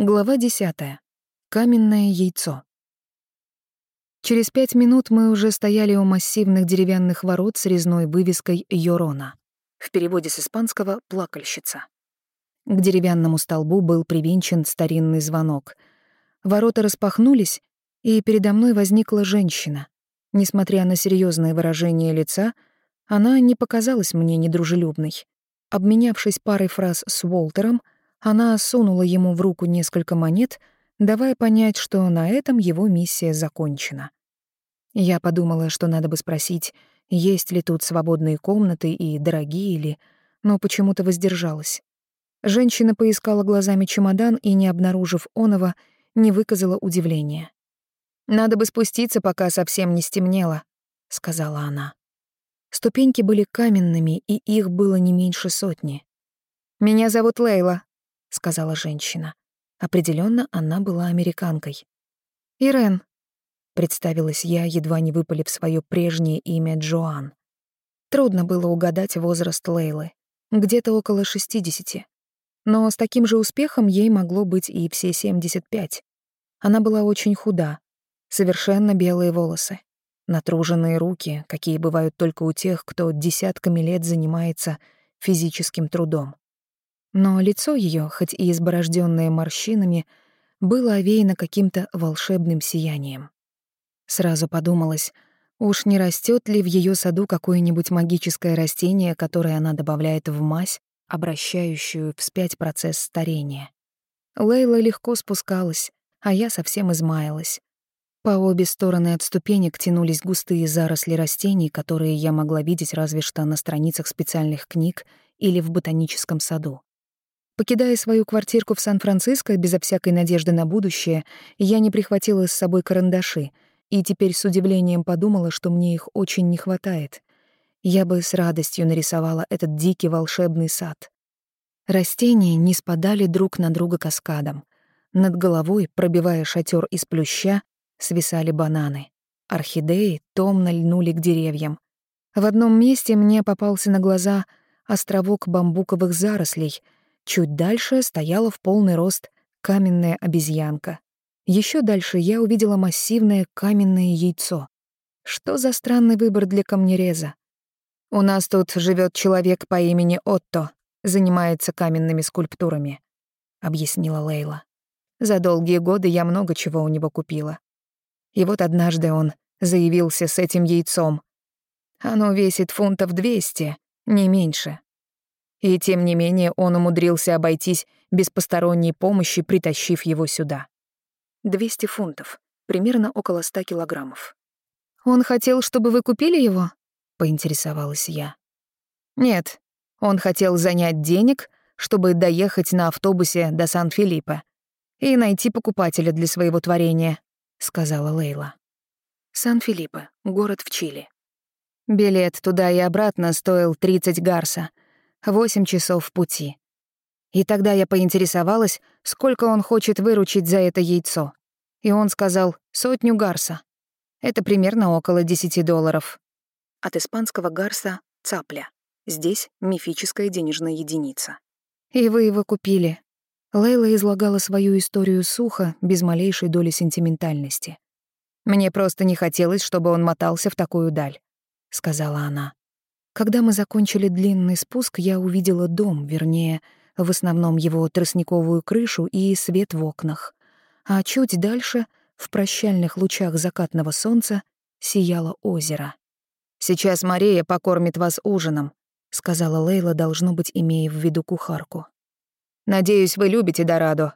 Глава 10. Каменное яйцо. Через пять минут мы уже стояли у массивных деревянных ворот с резной вывеской «Йорона». В переводе с испанского «плакальщица». К деревянному столбу был привинчен старинный звонок. Ворота распахнулись, и передо мной возникла женщина. Несмотря на серьезное выражение лица, она не показалась мне недружелюбной. Обменявшись парой фраз с Уолтером, она сунула ему в руку несколько монет, давая понять, что на этом его миссия закончена. Я подумала, что надо бы спросить, есть ли тут свободные комнаты и дорогие ли, но почему-то воздержалась. Женщина поискала глазами чемодан и, не обнаружив оного, не выказала удивления. «Надо бы спуститься, пока совсем не стемнело», — сказала она. Ступеньки были каменными, и их было не меньше сотни. «Меня зовут Лейла», — сказала женщина. Определенно, она была американкой. «Ирен», — представилась я, едва не выпалив свое прежнее имя Джоан. Трудно было угадать возраст Лейлы. Где-то около 60. Но с таким же успехом ей могло быть и все 75. Она была очень худа, совершенно белые волосы, натруженные руки, какие бывают только у тех, кто десятками лет занимается физическим трудом. Но лицо ее, хоть и изборожденное морщинами, было овеяно каким-то волшебным сиянием. Сразу подумалось, уж не растет ли в ее саду какое-нибудь магическое растение, которое она добавляет в мазь, обращающую вспять процесс старения. Лейла легко спускалась, а я совсем измаялась. По обе стороны от ступенек тянулись густые заросли растений, которые я могла видеть разве что на страницах специальных книг или в ботаническом саду. Покидая свою квартирку в Сан-Франциско безо всякой надежды на будущее, я не прихватила с собой карандаши и теперь с удивлением подумала, что мне их очень не хватает. Я бы с радостью нарисовала этот дикий волшебный сад. Растения не спадали друг на друга каскадом. Над головой, пробивая шатер из плюща, свисали бананы. Орхидеи томно льнули к деревьям. В одном месте мне попался на глаза островок бамбуковых зарослей — Чуть дальше стояла в полный рост каменная обезьянка. Еще дальше я увидела массивное каменное яйцо. Что за странный выбор для камнереза? У нас тут живет человек по имени Отто, занимается каменными скульптурами, объяснила Лейла. За долгие годы я много чего у него купила. И вот однажды он заявился с этим яйцом. Оно весит фунтов двести, не меньше. И тем не менее он умудрился обойтись без посторонней помощи, притащив его сюда. 200 фунтов, примерно около 100 килограммов. «Он хотел, чтобы вы купили его?» — поинтересовалась я. «Нет, он хотел занять денег, чтобы доехать на автобусе до Сан-Филиппе и найти покупателя для своего творения», — сказала Лейла. Сан-Филиппе — город в Чили. Билет туда и обратно стоил 30 гарса, Восемь часов пути. И тогда я поинтересовалась, сколько он хочет выручить за это яйцо. И он сказал «сотню гарса». Это примерно около десяти долларов. От испанского гарса — цапля. Здесь мифическая денежная единица. И вы его купили. Лейла излагала свою историю сухо, без малейшей доли сентиментальности. «Мне просто не хотелось, чтобы он мотался в такую даль», — сказала она. Когда мы закончили длинный спуск, я увидела дом, вернее, в основном его тростниковую крышу и свет в окнах. А чуть дальше, в прощальных лучах закатного солнца, сияло озеро. «Сейчас Мария покормит вас ужином», — сказала Лейла, должно быть, имея в виду кухарку. «Надеюсь, вы любите Дорадо».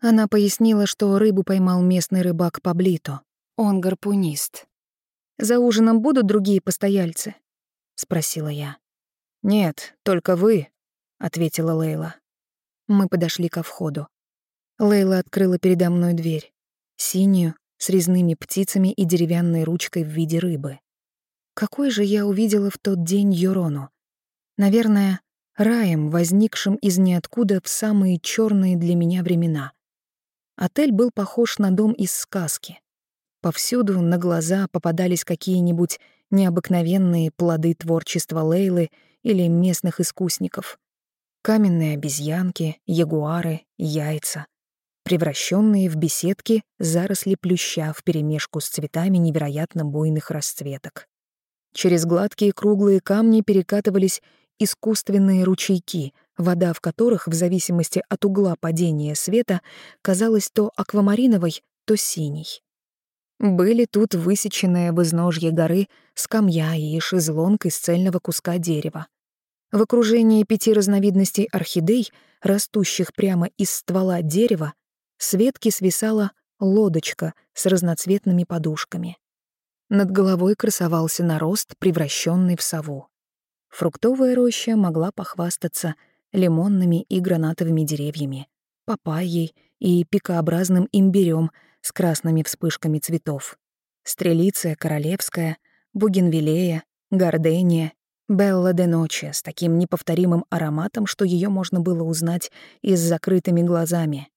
Она пояснила, что рыбу поймал местный рыбак Паблито. Он гарпунист. «За ужином будут другие постояльцы?» — спросила я. «Нет, только вы», — ответила Лейла. Мы подошли ко входу. Лейла открыла передо мной дверь. Синюю, с резными птицами и деревянной ручкой в виде рыбы. Какой же я увидела в тот день Юрону? Наверное, раем, возникшим из ниоткуда в самые черные для меня времена. Отель был похож на дом из сказки. Повсюду на глаза попадались какие-нибудь необыкновенные плоды творчества Лейлы или местных искусников. Каменные обезьянки, ягуары, яйца. превращенные в беседки заросли плюща вперемешку с цветами невероятно буйных расцветок. Через гладкие круглые камни перекатывались искусственные ручейки, вода в которых, в зависимости от угла падения света, казалась то аквамариновой, то синей. Были тут высеченные в изножье горы скамья и шезлонг из цельного куска дерева. В окружении пяти разновидностей орхидей, растущих прямо из ствола дерева, с ветки свисала лодочка с разноцветными подушками. Над головой красовался нарост, превращенный в сову. Фруктовая роща могла похвастаться лимонными и гранатовыми деревьями, папайей и пикообразным имбирем с красными вспышками цветов. Стрелиция королевская, бугенвилея, гордения, Белла де Ночи с таким неповторимым ароматом, что ее можно было узнать и с закрытыми глазами.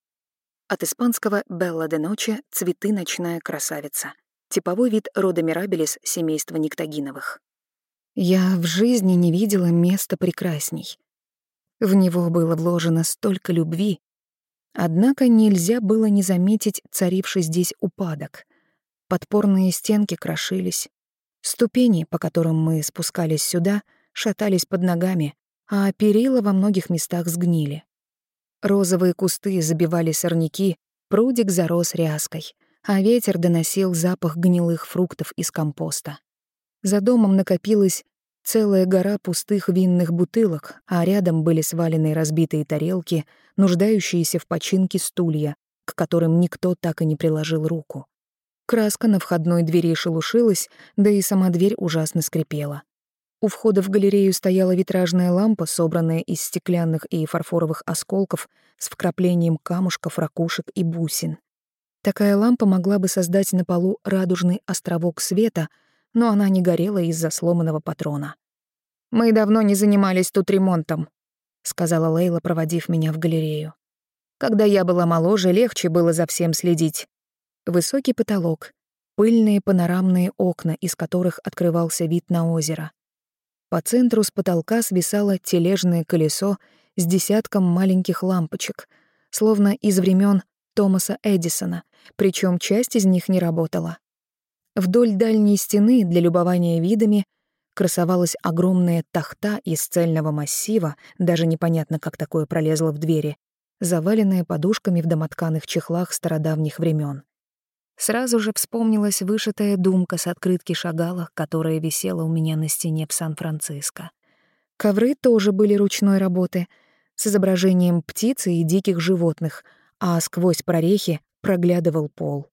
От испанского «Белла де Ночи» — цветы «Ночная красавица». Типовой вид рода Мирабелис семейства Никтагиновых. Я в жизни не видела места прекрасней. В него было вложено столько любви, Однако нельзя было не заметить царивший здесь упадок. Подпорные стенки крошились. Ступени, по которым мы спускались сюда, шатались под ногами, а перила во многих местах сгнили. Розовые кусты забивали сорняки, прудик зарос ряской, а ветер доносил запах гнилых фруктов из компоста. За домом накопилась Целая гора пустых винных бутылок, а рядом были свалены разбитые тарелки, нуждающиеся в починке стулья, к которым никто так и не приложил руку. Краска на входной двери шелушилась, да и сама дверь ужасно скрипела. У входа в галерею стояла витражная лампа, собранная из стеклянных и фарфоровых осколков с вкраплением камушков, ракушек и бусин. Такая лампа могла бы создать на полу радужный островок света — но она не горела из-за сломанного патрона. «Мы давно не занимались тут ремонтом», — сказала Лейла, проводив меня в галерею. «Когда я была моложе, легче было за всем следить. Высокий потолок, пыльные панорамные окна, из которых открывался вид на озеро. По центру с потолка свисало тележное колесо с десятком маленьких лампочек, словно из времен Томаса Эдисона, причем часть из них не работала. Вдоль дальней стены для любования видами красовалась огромная тахта из цельного массива, даже непонятно, как такое пролезло в двери, заваленная подушками в домотканых чехлах стародавних времен. Сразу же вспомнилась вышитая думка с открытки Шагала, которая висела у меня на стене в Сан-Франциско. Ковры тоже были ручной работы, с изображением птицы и диких животных, а сквозь прорехи проглядывал пол.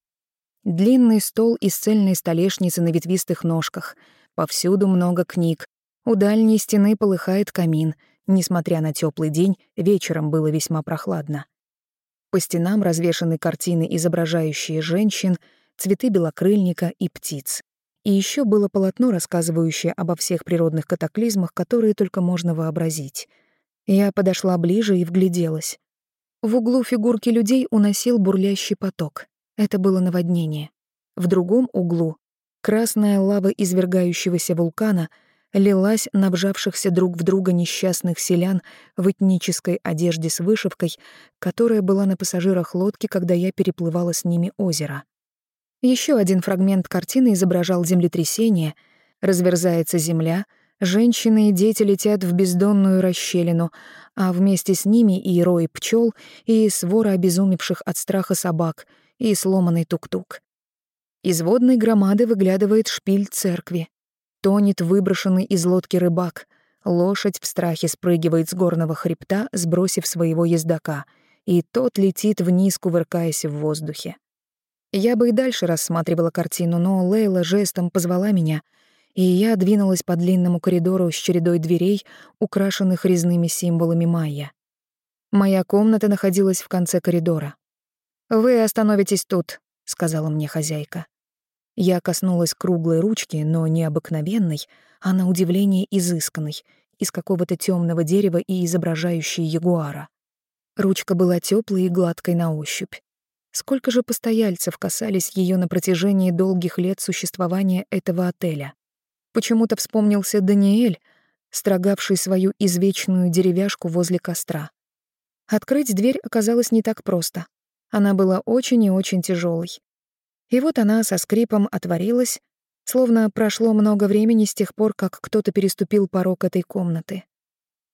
Длинный стол из цельной столешницы на ветвистых ножках. Повсюду много книг. У дальней стены полыхает камин. Несмотря на теплый день, вечером было весьма прохладно. По стенам развешаны картины, изображающие женщин, цветы белокрыльника и птиц. И еще было полотно, рассказывающее обо всех природных катаклизмах, которые только можно вообразить. Я подошла ближе и вгляделась. В углу фигурки людей уносил бурлящий поток. Это было наводнение. В другом углу красная лава извергающегося вулкана лилась на вжавшихся друг в друга несчастных селян в этнической одежде с вышивкой, которая была на пассажирах лодки, когда я переплывала с ними озеро. Еще один фрагмент картины изображал землетрясение, разверзается земля, женщины и дети летят в бездонную расщелину, а вместе с ними и рои пчел, и свора обезумевших от страха собак — и сломанный тук-тук. Из водной громады выглядывает шпиль церкви. Тонет выброшенный из лодки рыбак. Лошадь в страхе спрыгивает с горного хребта, сбросив своего ездока, и тот летит вниз, кувыркаясь в воздухе. Я бы и дальше рассматривала картину, но Лейла жестом позвала меня, и я двинулась по длинному коридору с чередой дверей, украшенных резными символами майя. Моя комната находилась в конце коридора. «Вы остановитесь тут», — сказала мне хозяйка. Я коснулась круглой ручки, но не обыкновенной, а на удивление изысканной, из какого-то темного дерева и изображающей ягуара. Ручка была теплой и гладкой на ощупь. Сколько же постояльцев касались ее на протяжении долгих лет существования этого отеля? Почему-то вспомнился Даниэль, строгавший свою извечную деревяшку возле костра. Открыть дверь оказалось не так просто. Она была очень и очень тяжелой. И вот она со скрипом отворилась, словно прошло много времени с тех пор, как кто-то переступил порог этой комнаты.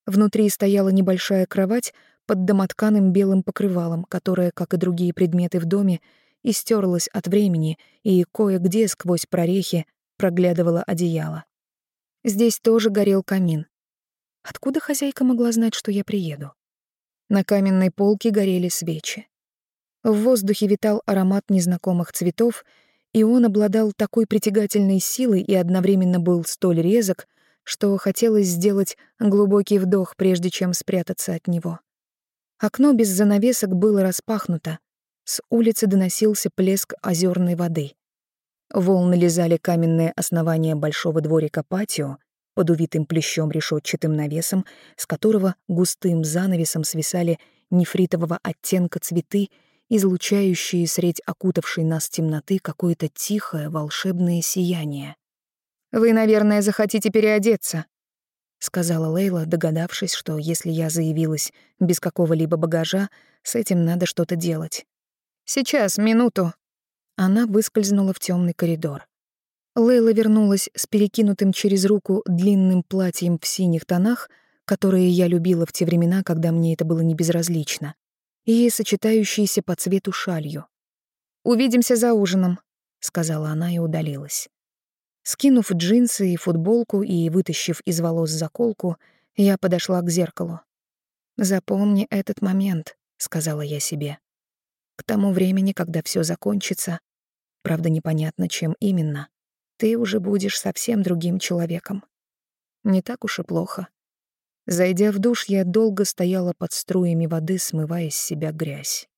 Внутри стояла небольшая кровать под домотканым белым покрывалом, которое, как и другие предметы в доме, истерлось от времени, и кое-где сквозь прорехи проглядывало одеяло. Здесь тоже горел камин. Откуда хозяйка могла знать, что я приеду? На каменной полке горели свечи. В воздухе витал аромат незнакомых цветов, и он обладал такой притягательной силой и одновременно был столь резок, что хотелось сделать глубокий вдох, прежде чем спрятаться от него. Окно без занавесок было распахнуто. С улицы доносился плеск озерной воды. Волны лизали каменное основание большого дворика патио под увитым плещом решетчатым навесом, с которого густым занавесом свисали нефритового оттенка цветы, излучающие средь окутавшей нас темноты какое-то тихое волшебное сияние. «Вы, наверное, захотите переодеться», — сказала Лейла, догадавшись, что если я заявилась без какого-либо багажа, с этим надо что-то делать. «Сейчас, минуту». Она выскользнула в темный коридор. Лейла вернулась с перекинутым через руку длинным платьем в синих тонах, которые я любила в те времена, когда мне это было не безразлично, и сочетающейся по цвету шалью. «Увидимся за ужином», — сказала она и удалилась. Скинув джинсы и футболку и вытащив из волос заколку, я подошла к зеркалу. «Запомни этот момент», — сказала я себе. «К тому времени, когда все закончится, правда, непонятно, чем именно, ты уже будешь совсем другим человеком. Не так уж и плохо». Зайдя в душ, я долго стояла под струями воды, смывая с себя грязь.